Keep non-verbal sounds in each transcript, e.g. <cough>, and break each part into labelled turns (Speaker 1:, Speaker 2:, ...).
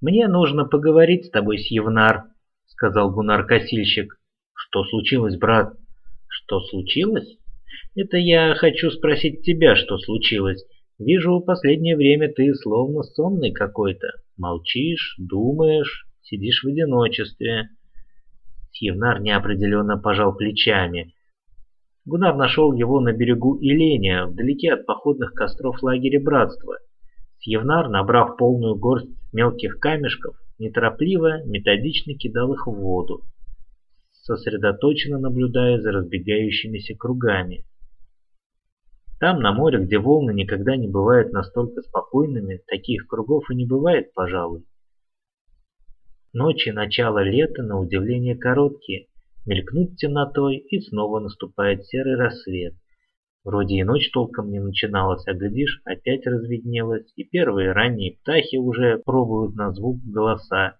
Speaker 1: «Мне нужно поговорить с тобой, Сьевнар», — сказал Гунар-косильщик. «Что случилось, брат?» «Что случилось?» «Это я хочу спросить тебя, что случилось. Вижу, в последнее время ты словно сонный какой-то. Молчишь, думаешь, сидишь в одиночестве». Сьевнар неопределенно пожал плечами. Гунар нашел его на берегу Иленя, вдалеке от походных костров лагеря Братства. Сьевнар, набрав полную горсть мелких камешков, неторопливо, методично кидал их в воду, сосредоточенно наблюдая за разбегающимися кругами. Там, на море, где волны никогда не бывают настолько спокойными, таких кругов и не бывает, пожалуй. Ночи начала лета, на удивление, короткие, мелькнут темнотой, и снова наступает серый рассвет. Вроде и ночь толком не начиналась, а глядишь, опять разведнелось, и первые ранние птахи уже пробуют на звук голоса.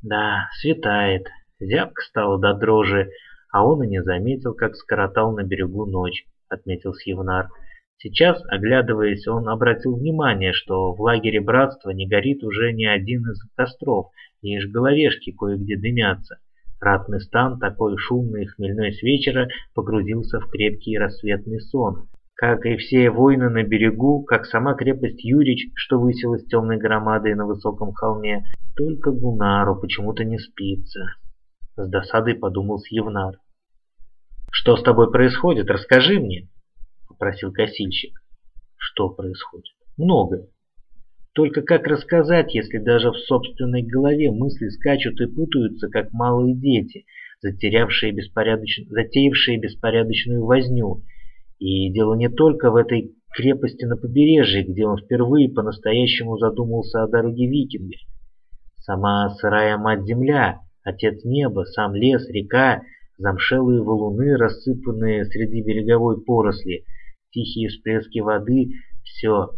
Speaker 1: Да, светает, зябко стало до дрожи, а он и не заметил, как скоротал на берегу ночь, отметил Сьевнар. Сейчас, оглядываясь, он обратил внимание, что в лагере братства не горит уже ни один из костров, лишь головешки кое-где дымятся. Ратный стан, такой шумный и хмельной с вечера, погрузился в крепкий рассветный сон. Как и все воины на берегу, как сама крепость Юрич, что высилась темной громадой на высоком холме, только Гунару почему-то не спится. С досадой подумал Сьевнар. «Что с тобой происходит? Расскажи мне!» — попросил косильщик. «Что происходит? Многое. Только как рассказать, если даже в собственной голове мысли скачут и путаются, как малые дети, затерявшие беспорядоч... затеявшие беспорядочную возню. И дело не только в этой крепости на побережье, где он впервые по-настоящему задумался о дороге викинга. Сама сырая мать-земля, отец неба, сам лес, река, замшелые валуны, рассыпанные среди береговой поросли, тихие всплески воды — все,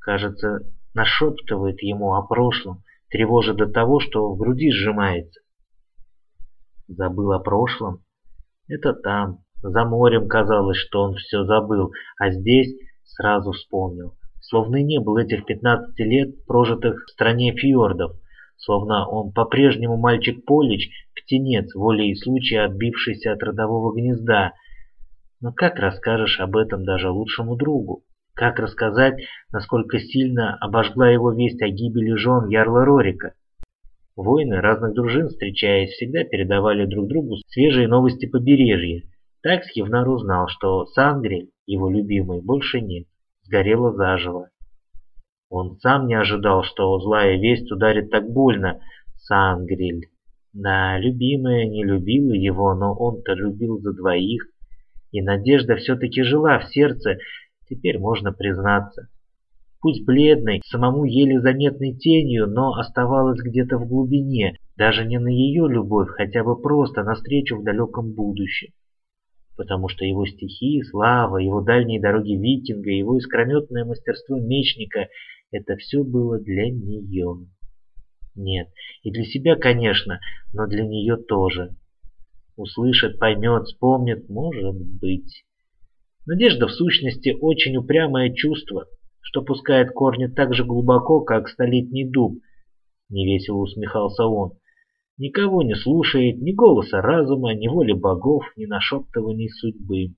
Speaker 1: кажется, нашептывает ему о прошлом, тревожа до того, что в груди сжимается. Забыл о прошлом? Это там, за морем казалось, что он все забыл, а здесь сразу вспомнил. Словно не было этих 15 лет, прожитых в стране фьордов, словно он по-прежнему мальчик Полич, птенец, волей случая отбившийся от родового гнезда. Но как расскажешь об этом даже лучшему другу? Как рассказать, насколько сильно обожгла его весть о гибели жен Ярла Рорика? Воины разных дружин, встречаясь, всегда передавали друг другу свежие новости побережья. Так Схивнар узнал, что Сангрель, его любимый, больше нет, сгорела заживо. Он сам не ожидал, что злая весть ударит так больно. Сангрель. Да, любимая не любила его, но он-то любил за двоих. И надежда все-таки жила в сердце, Теперь можно признаться. Пусть бледной, самому еле заметной тенью, но оставалась где-то в глубине, даже не на ее любовь, хотя бы просто навстречу в далеком будущем. Потому что его стихи, слава, его дальние дороги викинга, его искрометное мастерство мечника — это все было для нее. Нет, и для себя, конечно, но для нее тоже. Услышит, поймет, вспомнит, может быть. Надежда в сущности очень упрямое чувство, что пускает корни так же глубоко, как столетний дуб, невесело усмехался он. Никого не слушает ни голоса разума, ни воли богов, ни нашептываний судьбы.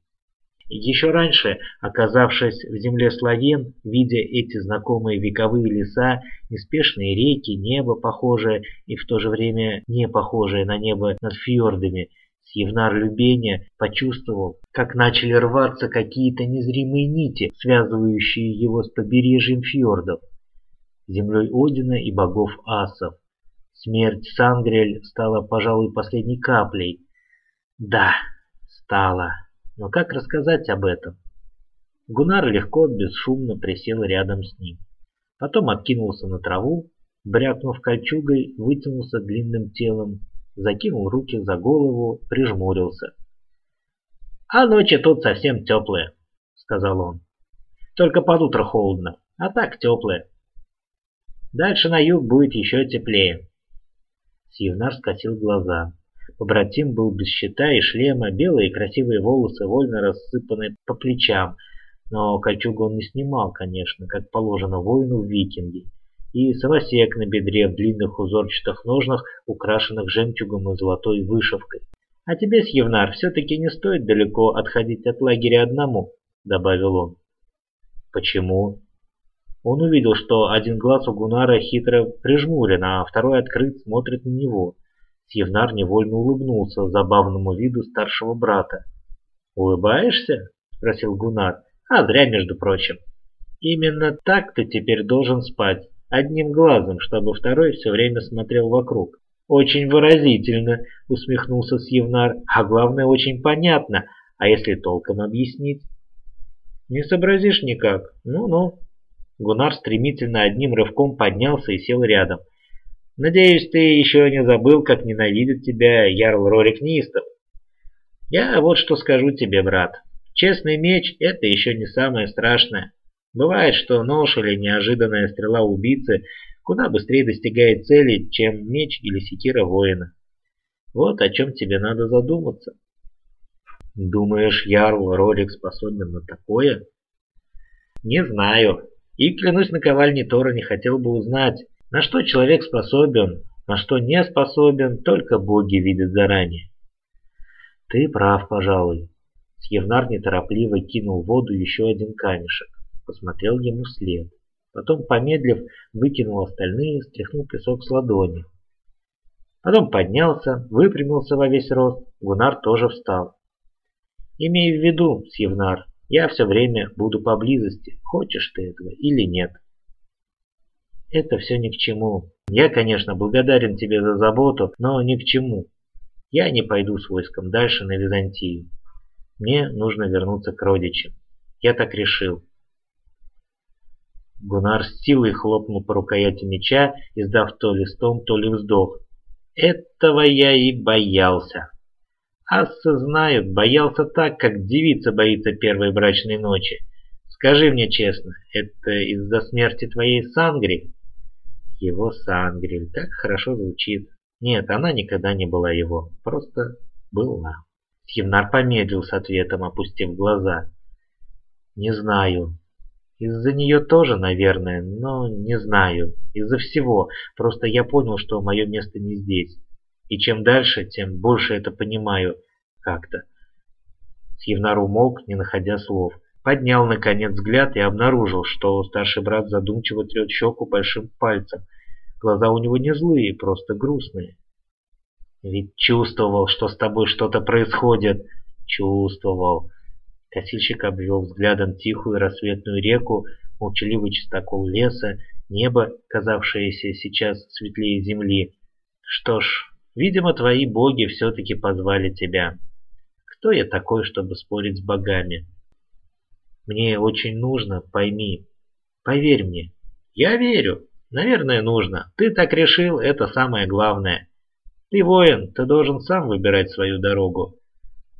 Speaker 1: Еще раньше, оказавшись в земле славян, видя эти знакомые вековые леса, неспешные реки, небо похожее и в то же время не похожее на небо над фьордами, Евнар Любеня почувствовал, как начали рваться какие-то незримые нити, связывающие его с побережьем фьордов, землей Одина и богов асов. Смерть Сангрель стала, пожалуй, последней каплей. Да, стала. Но как рассказать об этом? Гунар легко, бесшумно присел рядом с ним. Потом откинулся на траву, брякнув кольчугой, вытянулся длинным телом закинул руки за голову, прижмурился. «А ночи тут совсем теплые», — сказал он. «Только под утро холодно, а так теплые. Дальше на юг будет еще теплее». Сьевнар скосил глаза. Побратим был без щита и шлема, белые красивые волосы вольно рассыпаны по плечам, но кольчугу он не снимал, конечно, как положено воину в викинге. И самосек на бедре в длинных узорчатых ножнах, украшенных жемчугом и золотой вышивкой. «А тебе, Сьевнар, все-таки не стоит далеко отходить от лагеря одному», — добавил он. «Почему?» Он увидел, что один глаз у Гунара хитро прижмурен, а второй открыт смотрит на него. Сьевнар невольно улыбнулся забавному виду старшего брата. «Улыбаешься?» — спросил Гунар. «А зря, между прочим. Именно так ты теперь должен спать, одним глазом, чтобы второй все время смотрел вокруг». «Очень выразительно», — усмехнулся Сьевнар. «А главное, очень понятно. А если толком объяснить?» «Не сообразишь никак. Ну-ну». Гунар стремительно одним рывком поднялся и сел рядом. «Надеюсь, ты еще не забыл, как ненавидит тебя Ярл Рорик Нистов. Я вот что скажу тебе, брат. Честный меч – это еще не самое страшное. Бывает, что нож или неожиданная стрела убийцы куда быстрее достигает цели, чем меч или секира воина. Вот о чем тебе надо задуматься. Думаешь, Ярл Рорик способен на такое? Не знаю. И, клянусь наковальней Тора, не хотел бы узнать, на что человек способен, на что не способен, только боги видят заранее. Ты прав, пожалуй. Сьевнар неторопливо кинул в воду еще один камешек, посмотрел ему вслед. Потом, помедлив, выкинул остальные, стряхнул песок с ладони. Потом поднялся, выпрямился во весь рост, Гунар тоже встал. Имей в виду, Сьевнар, я все время буду поблизости, хочешь ты этого или нет. Это все ни к чему. Я, конечно, благодарен тебе за заботу, но ни к чему. Я не пойду с войском дальше на Византию. Мне нужно вернуться к родичам. Я так решил. Гунар с силой хлопнул по рукояти меча, издав то ли стон, то ли вздох. Этого я и боялся. Ассы знают, боялся так, как девица боится первой брачной ночи. Скажи мне честно, это из-за смерти твоей Сангри? Его Сангри, как хорошо звучит. Нет, она никогда не была его, просто была. Сьевнар помедлил с ответом, опустив глаза. Не знаю. Из-за нее тоже, наверное, но не знаю. Из-за всего. Просто я понял, что мое место не здесь. И чем дальше, тем больше это понимаю как-то. Сьевнар умолк, не находя слов. Поднял, наконец, взгляд и обнаружил, что старший брат задумчиво трет щеку большим пальцем. Глаза у него не злые, просто грустные. Ведь чувствовал, что с тобой что-то происходит. Чувствовал. Косильщик обвел взглядом тихую рассветную реку, молчаливый чистокол леса, небо, казавшееся сейчас светлее земли. Что ж, Видимо, твои боги все-таки позвали тебя. Кто я такой, чтобы спорить с богами? Мне очень нужно, пойми. Поверь мне. Я верю. Наверное, нужно. Ты так решил, это самое главное. Ты воин, ты должен сам выбирать свою дорогу.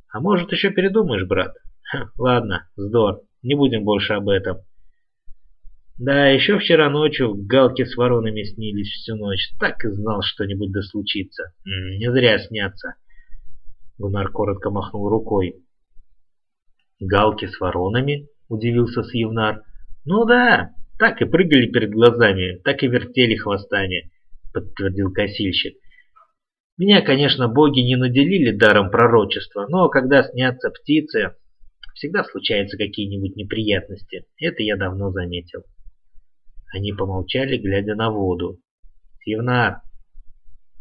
Speaker 1: А может, еще передумаешь, брат? <laughs> Ладно, здор, не будем больше об этом. Да, еще вчера ночью галки с воронами снились всю ночь. Так и знал, что-нибудь да случится. Не зря снятся. Гунар коротко махнул рукой. Галки с воронами? Удивился Сьевнар. Ну да, так и прыгали перед глазами, так и вертели хвостами, подтвердил косильщик. Меня, конечно, боги не наделили даром пророчества, но когда снятся птицы, всегда случаются какие-нибудь неприятности. Это я давно заметил. Они помолчали, глядя на воду. «Сьевнар!»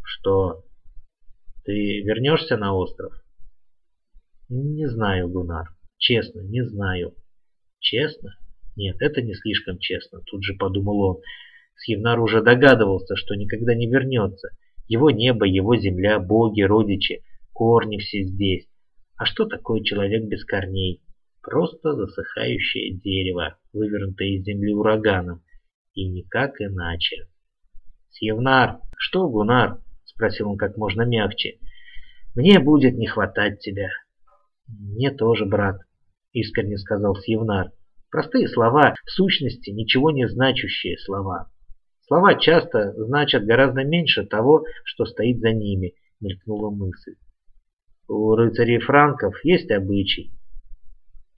Speaker 1: «Что? Ты вернешься на остров?» «Не знаю, Гунар. Честно, не знаю». «Честно? Нет, это не слишком честно», тут же подумал он. Сьевнар уже догадывался, что никогда не вернется. Его небо, его земля, боги, родичи, корни все здесь. А что такое человек без корней? Просто засыхающее дерево, вывернутое из земли ураганом и никак иначе. «Сьевнар, что, Гунар?» — спросил он как можно мягче. «Мне будет не хватать тебя». «Мне тоже, брат», — искренне сказал Сьевнар. «Простые слова, в сущности, ничего не значащие слова. Слова часто значат гораздо меньше того, что стоит за ними», — мелькнула мысль. «У рыцарей франков есть обычай».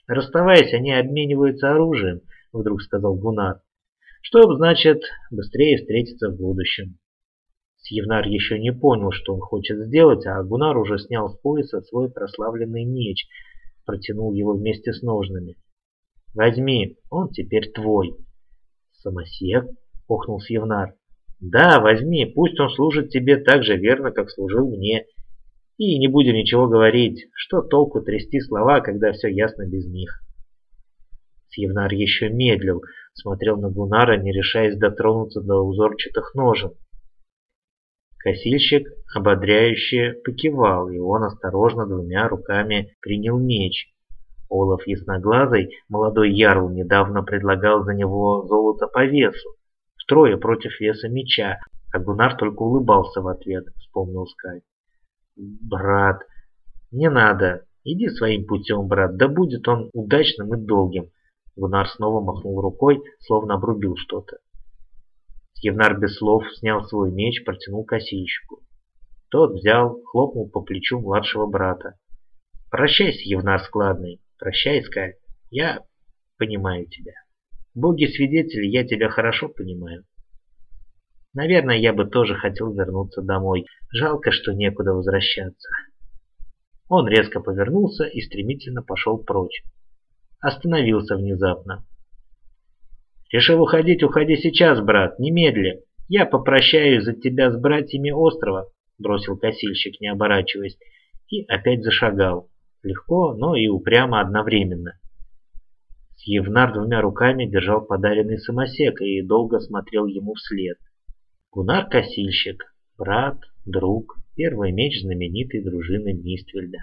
Speaker 1: «Расставаясь, они обмениваются оружием», — вдруг сказал Гунар. Чтоб, значит, быстрее встретиться в будущем. Сьевнар еще не понял, что он хочет сделать, а Гунар уже снял с пояса свой прославленный меч, протянул его вместе с ножными. «Возьми, он теперь твой». «Самосек?» — охнул Сьевнар. «Да, возьми, пусть он служит тебе так же верно, как служил мне. И не будем ничего говорить, что толку трясти слова, когда все ясно без них». Сьевнар еще медлил, смотрел на Гунара, не решаясь дотронуться до узорчатых ножен. Косильщик ободряюще покивал, и он осторожно двумя руками принял меч. Олаф Ясноглазый, молодой ярл, недавно предлагал за него золото по весу, втрое против веса меча, а Гунар только улыбался в ответ, вспомнил Скай. «Брат, не надо, иди своим путем, брат, да будет он удачным и долгим, Гунар снова махнул рукой, словно обрубил что-то. Евнар без слов снял свой меч, протянул косильщику. Тот взял, хлопнул по плечу младшего брата. «Прощайся, Евнар складный, прощай, Скаль, я понимаю тебя. Боги-свидетели, я тебя хорошо понимаю. Наверное, я бы тоже хотел вернуться домой. Жалко, что некуда возвращаться». Он резко повернулся и стремительно пошел прочь остановился внезапно. «Решил уходить, уходи сейчас, брат, немедли. Я попрощаюсь за тебя с братьями острова», — бросил косильщик, не оборачиваясь, и опять зашагал. Легко, но и упрямо одновременно. Сьевнар двумя руками держал подаренный самосек и долго смотрел ему вслед. Гунар Косильщик, брат, друг, первый меч знаменитой дружины Миствельда.